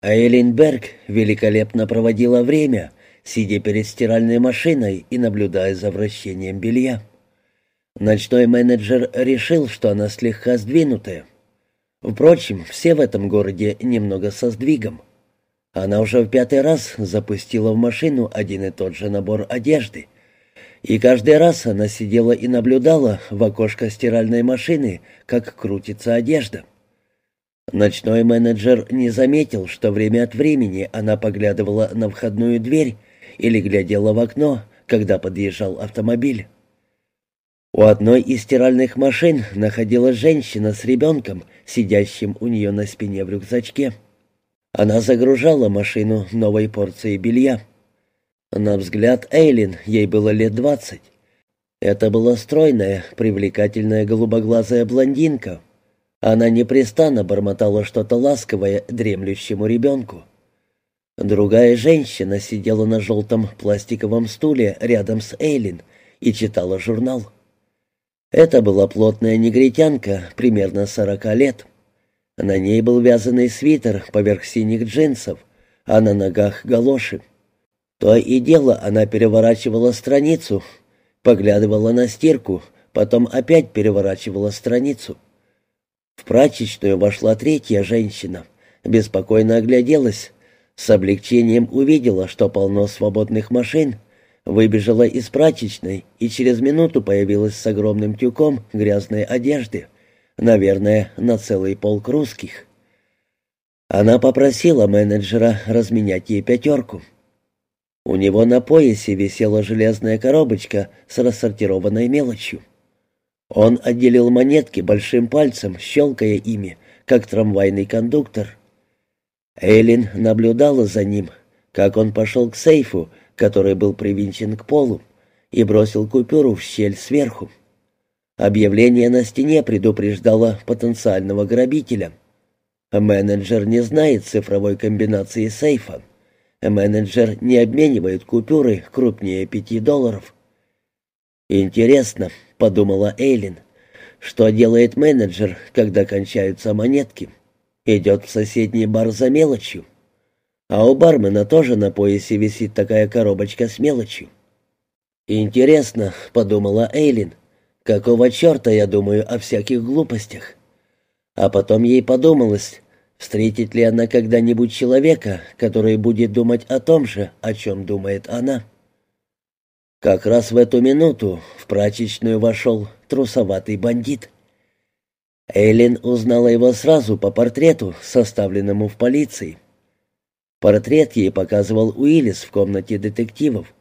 Эйлин Берг великолепно проводила время, сидя перед стиральной машиной и наблюдая за вращением белья. Ночной менеджер решил, что она слегка сдвинутая. Впрочем, все в этом городе немного со сдвигом. Она уже в пятый раз запустила в машину один и тот же набор одежды. И каждый раз она сидела и наблюдала в окошко стиральной машины, как крутится одежда. Ночной менеджер не заметил, что время от времени она поглядывала на входную дверь или глядела в окно, когда подъезжал автомобиль. У одной из стиральных машин находилась женщина с ребенком, сидящим у нее на спине в рюкзачке. Она загружала машину новой порцией белья. На взгляд Эйлин ей было лет двадцать. Это была стройная, привлекательная голубоглазая блондинка. Она непрестанно бормотала что-то ласковое дремлющему ребенку. Другая женщина сидела на желтом пластиковом стуле рядом с Эйлин и читала журнал. Это была плотная негритянка, примерно сорока лет. На ней был вязаный свитер поверх синих джинсов, а на ногах галоши. То и дело она переворачивала страницу, поглядывала на стирку, потом опять переворачивала страницу. В прачечную вошла третья женщина, беспокойно огляделась, с облегчением увидела, что полно свободных машин — Выбежала из прачечной и через минуту появилась с огромным тюком грязной одежды, наверное, на целый полк русских. Она попросила менеджера разменять ей пятерку. У него на поясе висела железная коробочка с рассортированной мелочью. Он отделил монетки большим пальцем, щелкая ими, как трамвайный кондуктор. Эйлин наблюдала за ним, как он пошел к сейфу, который был привинчен к полу, и бросил купюру в щель сверху. Объявление на стене предупреждало потенциального грабителя. Менеджер не знает цифровой комбинации сейфа. Менеджер не обменивает купюры крупнее пяти долларов. «Интересно», — подумала Эйлин, — «что делает менеджер, когда кончаются монетки? Идет в соседний бар за мелочью». А у бармена тоже на поясе висит такая коробочка с мелочью. «Интересно», — подумала Эйлин, — «какого черта я думаю о всяких глупостях?» А потом ей подумалось, встретит ли она когда-нибудь человека, который будет думать о том же, о чем думает она. Как раз в эту минуту в прачечную вошел трусоватый бандит. Эйлин узнала его сразу по портрету, составленному в полиции. Портрет ей показывал Уиллис в комнате детективов.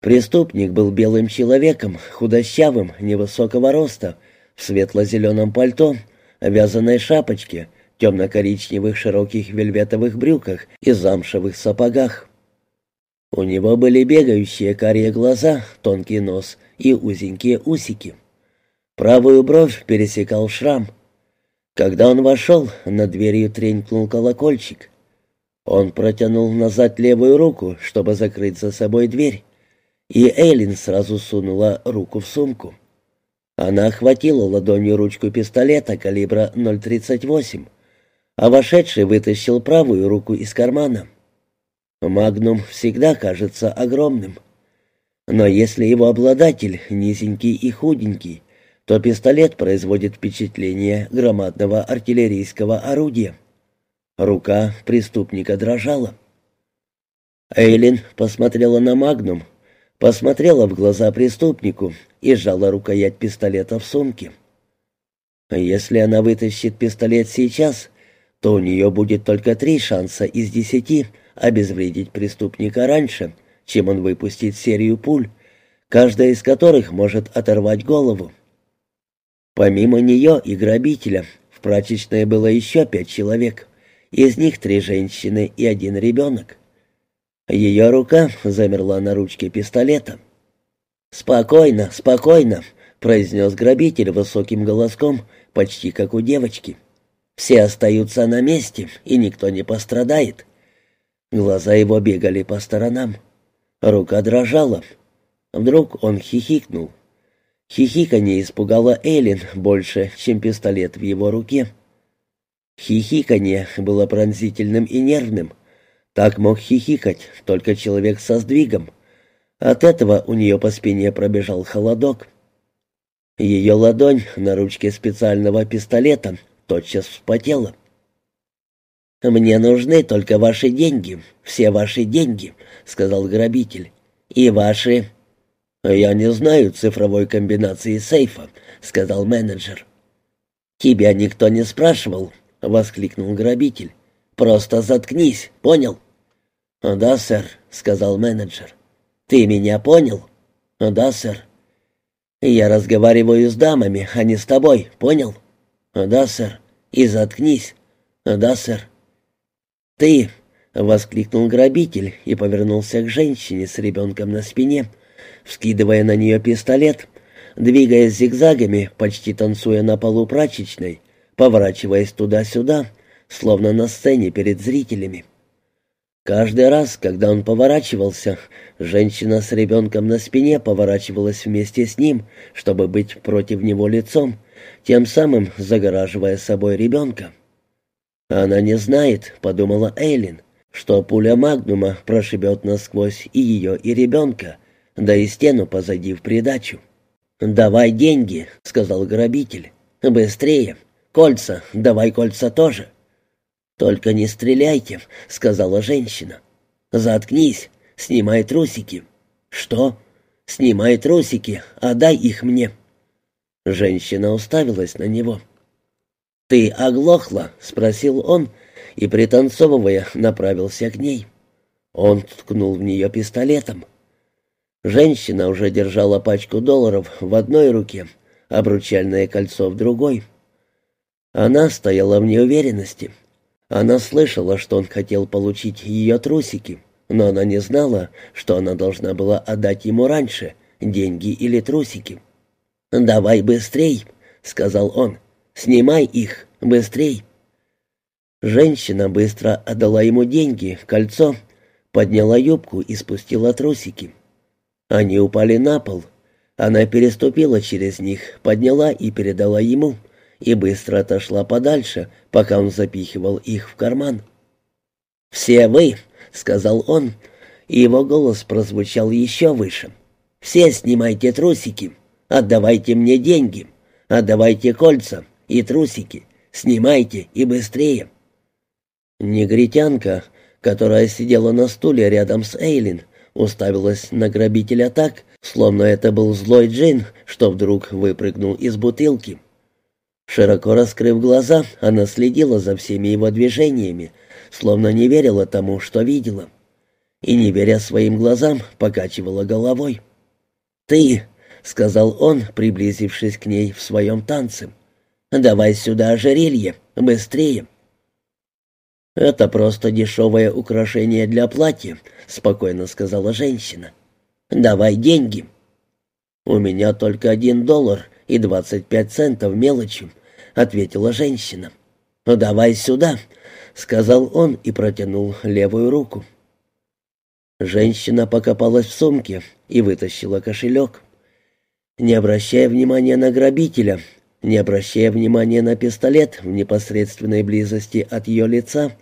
Преступник был белым человеком, худощавым, невысокого роста, в светло-зеленом пальто, вязаной шапочке, темно-коричневых широких вельветовых брюках и замшевых сапогах. У него были бегающие карие глаза, тонкий нос и узенькие усики. Правую бровь пересекал шрам. Когда он вошел, над дверью тренькнул колокольчик. Он протянул назад левую руку, чтобы закрыть за собой дверь, и Эйлин сразу сунула руку в сумку. Она охватила ладонью ручку пистолета калибра 0.38, а вошедший вытащил правую руку из кармана. Магнум всегда кажется огромным. Но если его обладатель низенький и худенький, то пистолет производит впечатление громадного артиллерийского орудия. Рука преступника дрожала. Эйлин посмотрела на Магнум, посмотрела в глаза преступнику и сжала рукоять пистолета в сумке. Если она вытащит пистолет сейчас, то у нее будет только три шанса из десяти обезвредить преступника раньше, чем он выпустит серию пуль, каждая из которых может оторвать голову. Помимо нее и грабителя в прачечной было еще пять человек. Из них три женщины и один ребенок. Ее рука замерла на ручке пистолета. «Спокойно, спокойно», — произнес грабитель высоким голоском, почти как у девочки. «Все остаются на месте, и никто не пострадает». Глаза его бегали по сторонам. Рука дрожала. Вдруг он хихикнул. Хихиканье испугало Эллен больше, чем пистолет в его руке. Хихиканье было пронзительным и нервным. Так мог хихикать только человек со сдвигом. От этого у нее по спине пробежал холодок. Ее ладонь на ручке специального пистолета тотчас вспотела. «Мне нужны только ваши деньги, все ваши деньги», — сказал грабитель. «И ваши...» «Я не знаю цифровой комбинации сейфа», — сказал менеджер. «Тебя никто не спрашивал», — воскликнул грабитель. «Просто заткнись, понял?» «Да, сэр», — сказал менеджер. «Ты меня понял?» «Да, сэр». «Я разговариваю с дамами, а не с тобой, понял?» «Да, сэр». «И заткнись». «Да, сэр». «Ты!» — воскликнул грабитель и повернулся к женщине с ребенком на спине, вскидывая на нее пистолет, двигаясь зигзагами, почти танцуя на полу прачечной, поворачиваясь туда-сюда, словно на сцене перед зрителями. Каждый раз, когда он поворачивался, женщина с ребенком на спине поворачивалась вместе с ним, чтобы быть против него лицом, тем самым загораживая собой ребенка. «Она не знает», — подумала Эйлин, «что пуля Магнума прошибет насквозь и ее, и ребенка, да и стену позади в придачу». «Давай деньги», — сказал грабитель. «Быстрее. Кольца, давай кольца тоже». «Только не стреляйте», — сказала женщина. «Заткнись, снимай трусики». «Что?» «Снимай трусики, отдай их мне». Женщина уставилась на него. «Ты оглохла?» — спросил он, и, пританцовывая, направился к ней. Он ткнул в нее пистолетом. Женщина уже держала пачку долларов в одной руке, обручальное кольцо в другой. Она стояла в неуверенности. Она слышала, что он хотел получить ее трусики, но она не знала, что она должна была отдать ему раньше, деньги или трусики. «Давай быстрей», — сказал он. Снимай их, быстрей!» Женщина быстро отдала ему деньги, кольцо, подняла юбку и спустила трусики. Они упали на пол. Она переступила через них, подняла и передала ему, и быстро отошла подальше, пока он запихивал их в карман. «Все вы!» — сказал он, и его голос прозвучал еще выше. «Все снимайте трусики, отдавайте мне деньги, отдавайте кольца, и трусики. Снимайте и быстрее». Негритянка, которая сидела на стуле рядом с Эйлин, уставилась на грабителя так, словно это был злой джин, что вдруг выпрыгнул из бутылки. Широко раскрыв глаза, она следила за всеми его движениями, словно не верила тому, что видела. И, не веря своим глазам, покачивала головой. «Ты!» — сказал он, приблизившись к ней в своем танце. Давай сюда ожерелье, быстрее. Это просто дешевое украшение для платья, спокойно сказала женщина. Давай деньги. У меня только один доллар и двадцать пять центов мелочи, ответила женщина. «Давай сюда», — сказал он и протянул левую руку. Женщина покопалась в сумке и вытащила кошелек. Не обращая внимания на грабителя, не обращая внимания на пистолет в непосредственной близости от ее лица,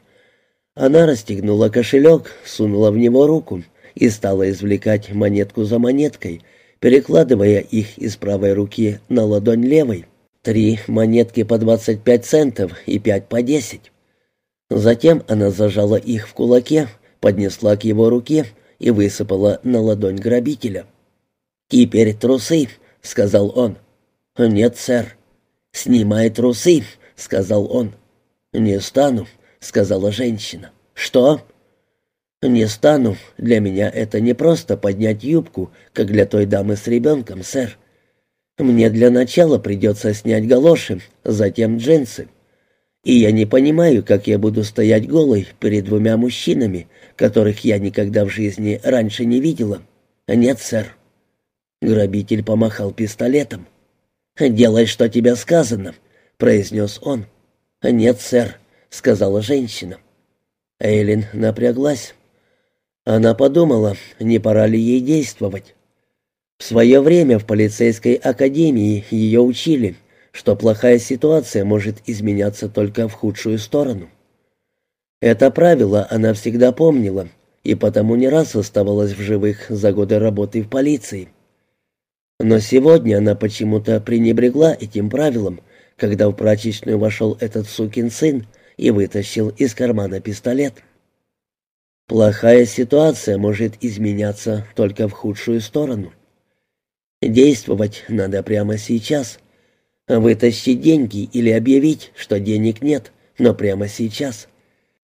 она расстегнула кошелек, сунула в него руку и стала извлекать монетку за монеткой, перекладывая их из правой руки на ладонь левой. Три монетки по 25 центов и пять по 10. Затем она зажала их в кулаке, поднесла к его руке и высыпала на ладонь грабителя. «Теперь трусы», — сказал он. «Нет, сэр». «Снимай трусы», — сказал он. «Не стану», — сказала женщина. «Что?» «Не стану. Для меня это не просто поднять юбку, как для той дамы с ребенком, сэр. Мне для начала придется снять галоши, затем джинсы. И я не понимаю, как я буду стоять голой перед двумя мужчинами, которых я никогда в жизни раньше не видела. Нет, сэр». Грабитель помахал пистолетом. «Делай, что тебе сказано», — произнес он. «Нет, сэр», — сказала женщина. Эйлин напряглась. Она подумала, не пора ли ей действовать. В свое время в полицейской академии ее учили, что плохая ситуация может изменяться только в худшую сторону. Это правило она всегда помнила, и потому не раз оставалась в живых за годы работы в полиции. Но сегодня она почему-то пренебрегла этим правилом, когда в прачечную вошел этот сукин сын и вытащил из кармана пистолет. Плохая ситуация может изменяться только в худшую сторону. Действовать надо прямо сейчас. Вытащить деньги или объявить, что денег нет, но прямо сейчас.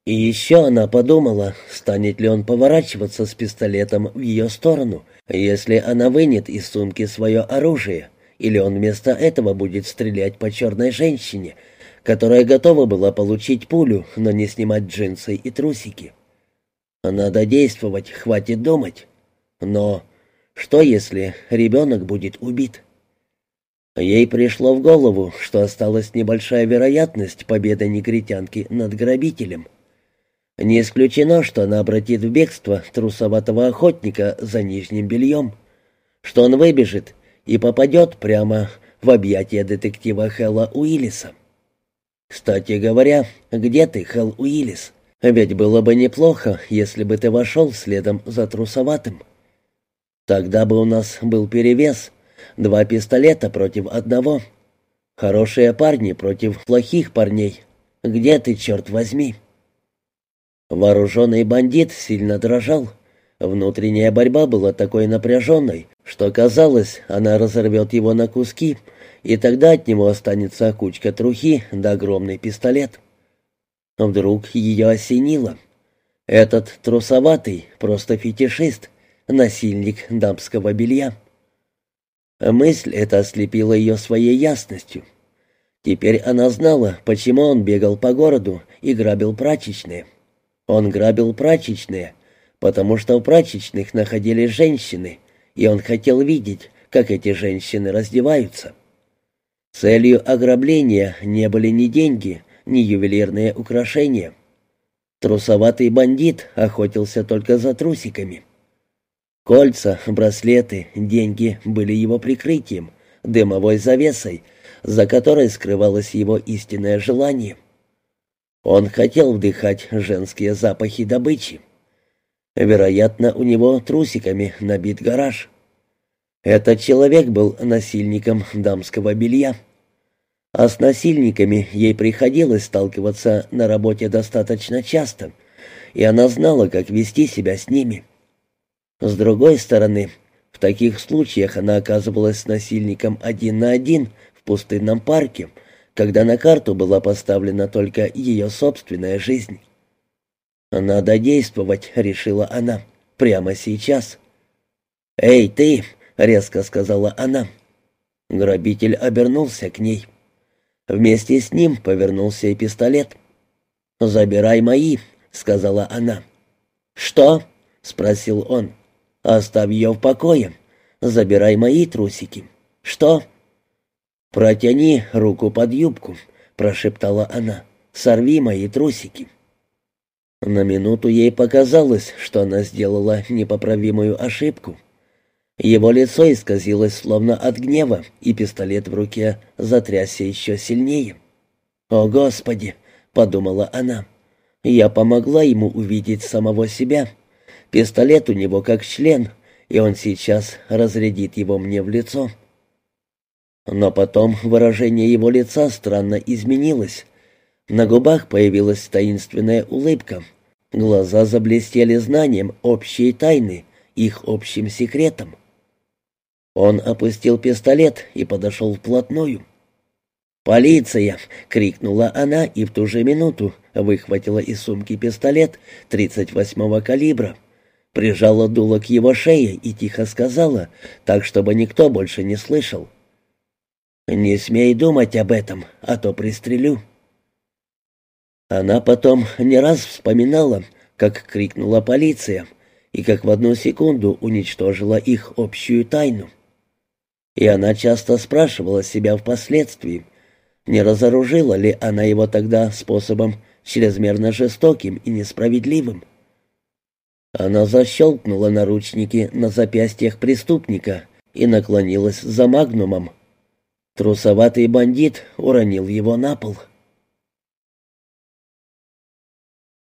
И еще она подумала, станет ли он поворачиваться с пистолетом в ее сторону, если она вынет из сумки свое оружие, или он вместо этого будет стрелять по черной женщине, которая готова была получить пулю, но не снимать джинсы и трусики. Надо действовать, хватит думать. Но что, если ребенок будет убит? Ей пришло в голову, что осталась небольшая вероятность победы негритянки над грабителем. Не исключено, что она обратит в бегство трусоватого охотника за нижним бельем, что он выбежит и попадет прямо в объятия детектива Хэлла Уиллиса. «Кстати говоря, где ты, Хелл Уиллис? Ведь было бы неплохо, если бы ты вошел следом за трусоватым». Тогда бы у нас был перевес. Два пистолета против одного. Хорошие парни против плохих парней. Где ты, черт возьми?» Вооруженный бандит сильно дрожал. Внутренняя борьба была такой напряженной, что казалось, она разорвет его на куски, и тогда от него останется кучка трухи да огромный пистолет. Вдруг ее осенило. Этот трусоватый, просто фетишист — насильник дамского белья. Мысль эта ослепила ее своей ясностью. Теперь она знала, почему он бегал по городу и грабил прачечные. Он грабил прачечные, потому что в прачечных находились женщины, и он хотел видеть, как эти женщины раздеваются. Целью ограбления не были ни деньги, ни ювелирные украшения. Трусоватый бандит охотился только за трусиками. Кольца, браслеты, деньги были его прикрытием, дымовой завесой, за которой скрывалось его истинное желание. Он хотел вдыхать женские запахи добычи. Вероятно, у него трусиками набит гараж. Этот человек был насильником дамского белья. А с насильниками ей приходилось сталкиваться на работе достаточно часто, и она знала, как вести себя с ними. С другой стороны, в таких случаях она оказывалась с насильником один на один в пустынном парке, когда на карту была поставлена только ее собственная жизнь. «Надо действовать», — решила она, — «прямо сейчас». «Эй, ты!» — резко сказала она. Грабитель обернулся к ней. Вместе с ним повернулся и пистолет. «Забирай мои», — сказала она. «Что?» — спросил он. Оставь ее в покое. Забирай мои трусики. Что? Протяни руку под юбку, прошептала она. Сорви мои трусики. На минуту ей показалось, что она сделала непоправимую ошибку. Его лицо исказилось словно от гнева, и пистолет в руке затрясся еще сильнее. «О, Господи!» — подумала она. «Я помогла ему увидеть самого себя, Пистолет у него как член, и он сейчас разрядит его мне в лицо. Но потом выражение его лица странно изменилось. На губах появилась таинственная улыбка. Глаза заблестели знанием общей тайны, их общим секретом. Он опустил пистолет и подошел вплотную. «Полиция!» — крикнула она и в ту же минуту выхватила из сумки пистолет 38-го калибра прижала дуло к его шее и тихо сказала, так, чтобы никто больше не слышал. «Не смей думать об этом, а то пристрелю». Она потом не раз вспоминала, как крикнула полиция, и как в одну секунду уничтожила их общую тайну. И она часто спрашивала себя впоследствии, не разоружила ли она его тогда способом чрезмерно жестоким и несправедливым. Она защелкнула наручники на запястьях преступника и наклонилась за магнумом. Трусоватый бандит уронил его на пол.